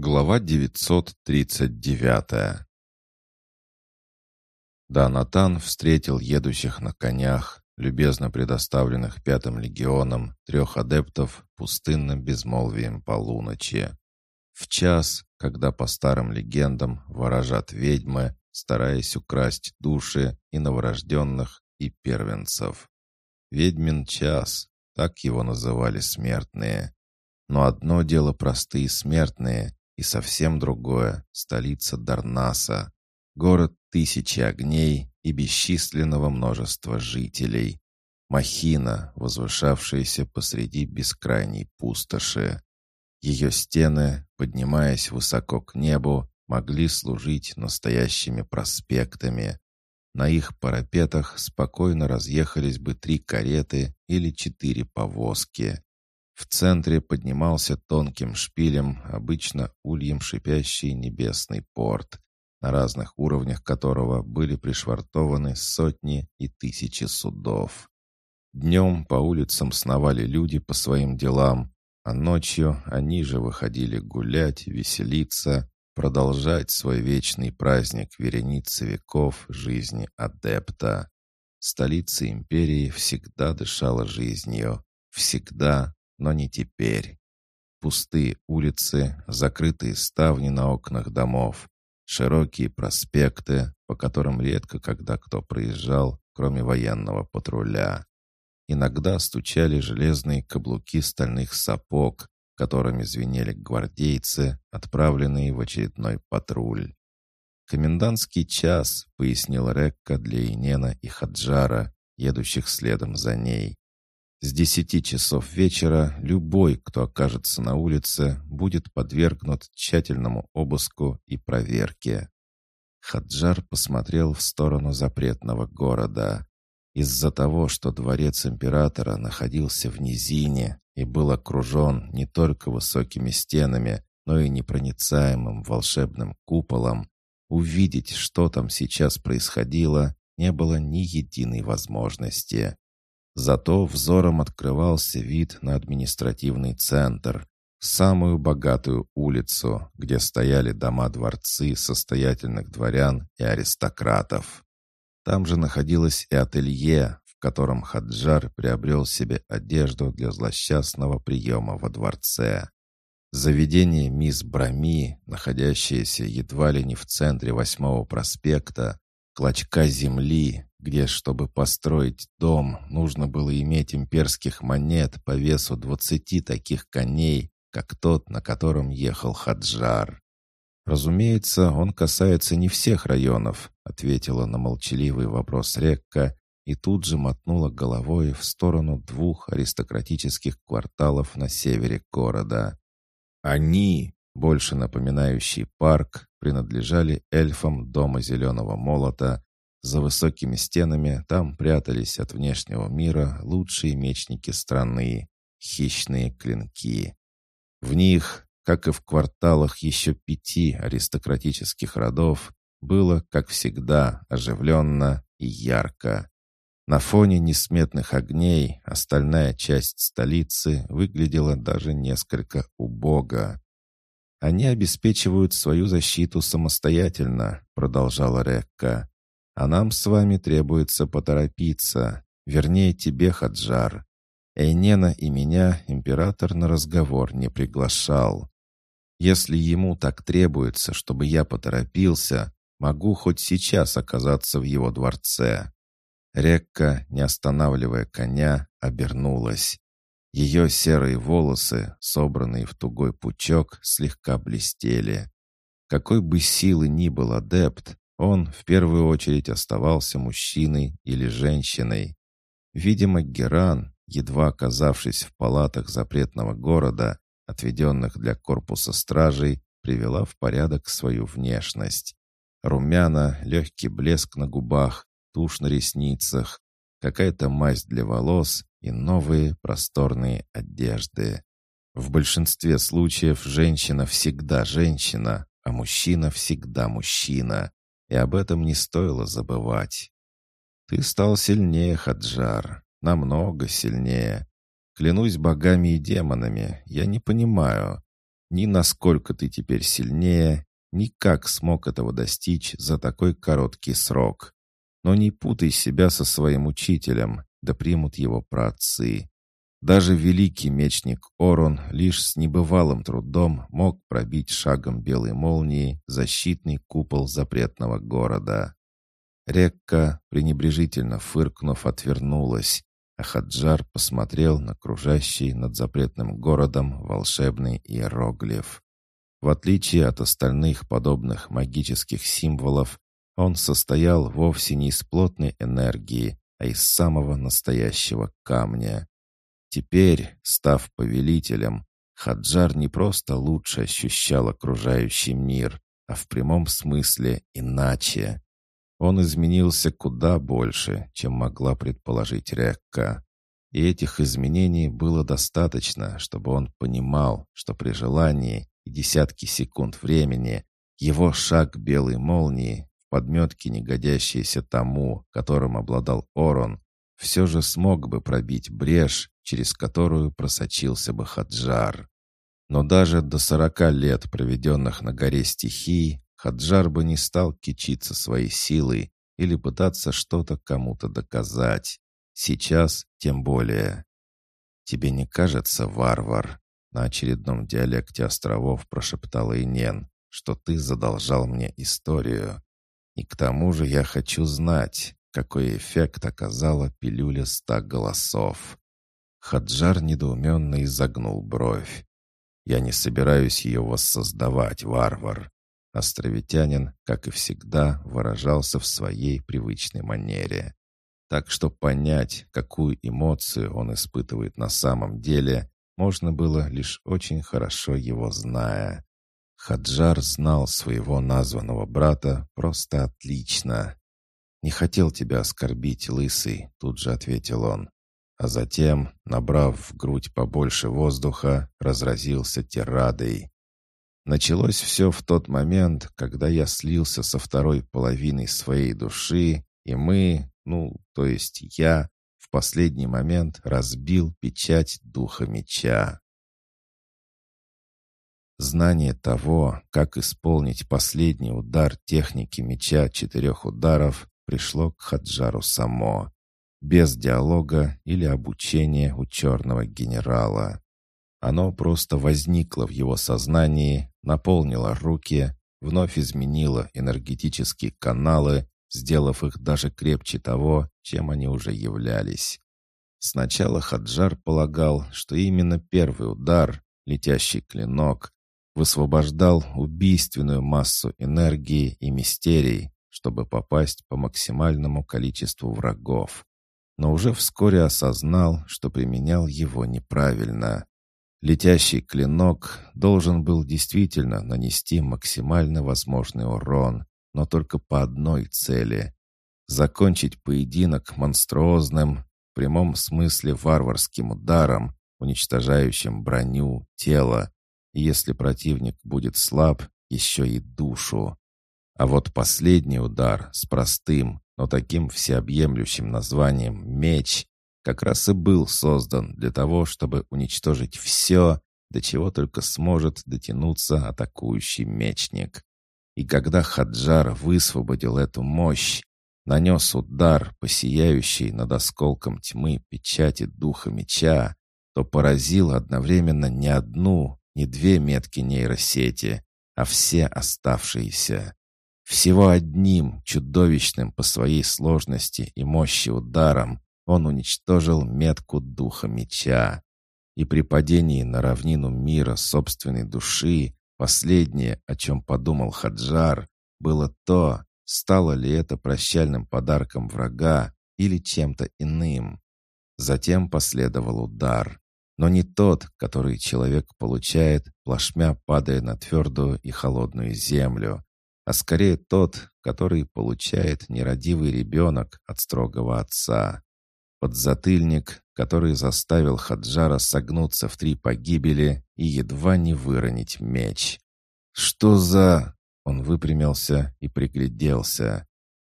Глава 939 Да, Натан встретил едущих на конях, любезно предоставленных Пятым легионом, трех адептов пустынным безмолвием полуночи. В час, когда по старым легендам ворожат ведьмы, стараясь украсть души и новорожденных, и первенцев. Ведьмин час, так его называли смертные. Но одно дело простые смертные, и совсем другое — столица Дарнаса, город тысячи огней и бесчисленного множества жителей. Махина, возвышавшаяся посреди бескрайней пустоши. Ее стены, поднимаясь высоко к небу, могли служить настоящими проспектами. На их парапетах спокойно разъехались бы три кареты или четыре повозки. В центре поднимался тонким шпилем, обычно ульем шипящий небесный порт, на разных уровнях которого были пришвартованы сотни и тысячи судов. Днем по улицам сновали люди по своим делам, а ночью они же выходили гулять, веселиться, продолжать свой вечный праздник вереницы веков жизни адепта. Столица империи всегда дышала жизнью, всегда но не теперь. Пустые улицы, закрытые ставни на окнах домов, широкие проспекты, по которым редко когда кто проезжал, кроме военного патруля. Иногда стучали железные каблуки стальных сапог, которыми звенели гвардейцы, отправленные в очередной патруль. «Комендантский час», — пояснил Рекка для Инена и Хаджара, едущих следом за ней. С десяти часов вечера любой, кто окажется на улице, будет подвергнут тщательному обыску и проверке. Хаджар посмотрел в сторону запретного города. Из-за того, что дворец императора находился в низине и был окружен не только высокими стенами, но и непроницаемым волшебным куполом, увидеть, что там сейчас происходило, не было ни единой возможности. Зато взором открывался вид на административный центр, самую богатую улицу, где стояли дома-дворцы состоятельных дворян и аристократов. Там же находилось и ателье, в котором Хаджар приобрел себе одежду для злосчастного приема во дворце. Заведение мисс Брами, находящееся едва ли не в центре восьмого проспекта, клочка земли, где, чтобы построить дом, нужно было иметь имперских монет по весу двадцати таких коней, как тот, на котором ехал Хаджар. «Разумеется, он касается не всех районов», ответила на молчаливый вопрос Рекка и тут же мотнула головой в сторону двух аристократических кварталов на севере города. Они, больше напоминающие парк, принадлежали эльфам Дома Зеленого Молота, за высокими стенами там прятались от внешнего мира лучшие мечники страны, хищные клинки. В них, как и в кварталах еще пяти аристократических родов, было, как всегда, оживленно и ярко. На фоне несметных огней остальная часть столицы выглядела даже несколько убого. «Они обеспечивают свою защиту самостоятельно», — продолжала Рекка. А нам с вами требуется поторопиться. Вернее, тебе, Хаджар. Эйнена и меня император на разговор не приглашал. Если ему так требуется, чтобы я поторопился, могу хоть сейчас оказаться в его дворце». Рекка, не останавливая коня, обернулась. Ее серые волосы, собранные в тугой пучок, слегка блестели. Какой бы силы ни был адепт, он в первую очередь оставался мужчиной или женщиной. Видимо, Геран, едва оказавшись в палатах запретного города, отведенных для корпуса стражей, привела в порядок свою внешность. Румяна, легкий блеск на губах, тушь на ресницах, какая-то мазь для волос и новые просторные одежды. В большинстве случаев женщина всегда женщина, а мужчина всегда мужчина и об этом не стоило забывать. Ты стал сильнее, Хаджар, намного сильнее. Клянусь богами и демонами, я не понимаю. ни насколько ты теперь сильнее, ни как смог этого достичь за такой короткий срок. Но не путай себя со своим учителем, да примут его праотцы. Даже великий мечник Орон лишь с небывалым трудом мог пробить шагом белой молнии защитный купол запретного города. Рекка, пренебрежительно фыркнув, отвернулась, а Хаджар посмотрел на кружащий над запретным городом волшебный иероглиф. В отличие от остальных подобных магических символов, он состоял вовсе не из плотной энергии, а из самого настоящего камня. Теперь, став повелителем, Хаджар не просто лучше ощущал окружающий мир, а в прямом смысле иначе. Он изменился куда больше, чем могла предположить Рекка. И этих изменений было достаточно, чтобы он понимал, что при желании и десятки секунд времени его шаг белой молнии, в подметке не годящейся тому, которым обладал Орон, все же смог бы пробить брешь, через которую просочился бы Хаджар. Но даже до сорока лет, проведенных на горе стихий, Хаджар бы не стал кичиться своей силой или пытаться что-то кому-то доказать. Сейчас тем более. «Тебе не кажется, варвар?» На очередном диалекте островов прошептала Инен, что ты задолжал мне историю. И к тому же я хочу знать, какой эффект оказала пилюля ста голосов. Хаджар недоуменно изогнул бровь. «Я не собираюсь ее воссоздавать, варвар». Островитянин, как и всегда, выражался в своей привычной манере. Так что понять, какую эмоцию он испытывает на самом деле, можно было лишь очень хорошо его зная. Хаджар знал своего названного брата просто отлично. «Не хотел тебя оскорбить, лысый», — тут же ответил он. А затем, набрав в грудь побольше воздуха, разразился тирадой. Началось все в тот момент, когда я слился со второй половиной своей души, и мы, ну, то есть я, в последний момент разбил печать духа меча. Знание того, как исполнить последний удар техники меча четырех ударов, пришло к Хаджару само, без диалога или обучения у черного генерала. Оно просто возникло в его сознании, наполнило руки, вновь изменило энергетические каналы сделав их даже крепче того, чем они уже являлись. Сначала Хаджар полагал, что именно первый удар, летящий клинок, высвобождал убийственную массу энергии и мистерий, чтобы попасть по максимальному количеству врагов. Но уже вскоре осознал, что применял его неправильно. Летящий клинок должен был действительно нанести максимально возможный урон, но только по одной цели — закончить поединок монструозным, в прямом смысле варварским ударом, уничтожающим броню, тело, если противник будет слаб, еще и душу. А вот последний удар с простым, но таким всеобъемлющим названием «меч» как раз и был создан для того, чтобы уничтожить все, до чего только сможет дотянуться атакующий мечник. И когда Хаджар высвободил эту мощь, нанес удар по сияющей над осколком тьмы печати духа меча, то поразил одновременно не одну, не две метки нейросети, а все оставшиеся. Всего одним чудовищным по своей сложности и мощи ударом он уничтожил метку духа меча. И при падении на равнину мира собственной души Последнее, о чем подумал Хаджар, было то, стало ли это прощальным подарком врага или чем-то иным. Затем последовал удар, но не тот, который человек получает, плашмя падая на твердую и холодную землю, а скорее тот, который получает нерадивый ребенок от строгого отца. Подзатыльник, который заставил Хаджара согнуться в три погибели и едва не выронить меч. «Что за...» Он выпрямился и пригляделся.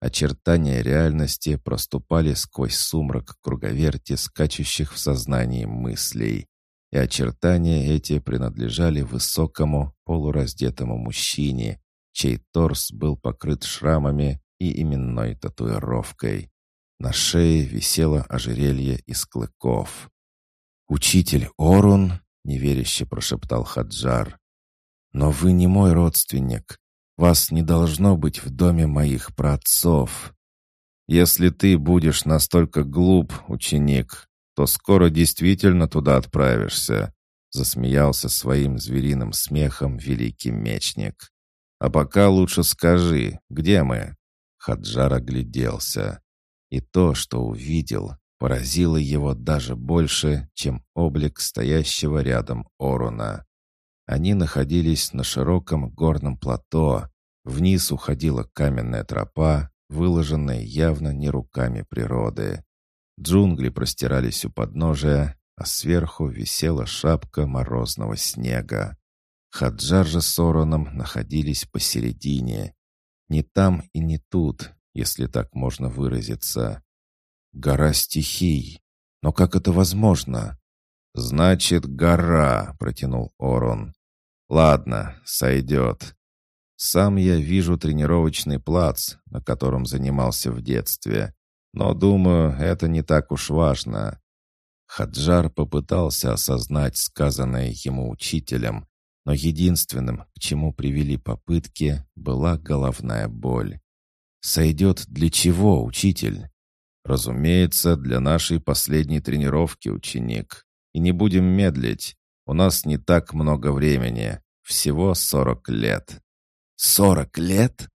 Очертания реальности проступали сквозь сумрак круговерти скачущих в сознании мыслей. и очертания эти принадлежали высокому полураздетому мужчине, чей торс был покрыт шрамами и именной татуировкой. На шее висело ожерелье из клыков. «Учитель Орун?» — неверяще прошептал Хаджар. «Но вы не мой родственник. Вас не должно быть в доме моих праотцов. Если ты будешь настолько глуп, ученик, то скоро действительно туда отправишься», — засмеялся своим звериным смехом великий мечник. «А пока лучше скажи, где мы?» Хаджар огляделся. И то, что увидел, поразило его даже больше, чем облик стоящего рядом Оруна. Они находились на широком горном плато. Вниз уходила каменная тропа, выложенная явно не руками природы. Джунгли простирались у подножия, а сверху висела шапка морозного снега. Хаджар же с Ороном находились посередине. Не там и не тут, если так можно выразиться. Гора стихий. Но как это возможно? «Значит, гора», — протянул Орон. «Ладно, сойдет. Сам я вижу тренировочный плац, на котором занимался в детстве. Но, думаю, это не так уж важно». Хаджар попытался осознать сказанное ему учителем, но единственным, к чему привели попытки, была головная боль. «Сойдет для чего, учитель?» «Разумеется, для нашей последней тренировки, ученик. И не будем медлить. У нас не так много времени. Всего сорок лет». «Сорок лет?»